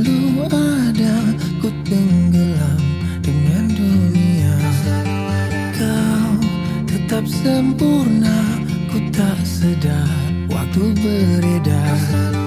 selalu ada Ku tenggelam dengan dunia. Kau tetap sempurna Ku tak sedar waktu beredar.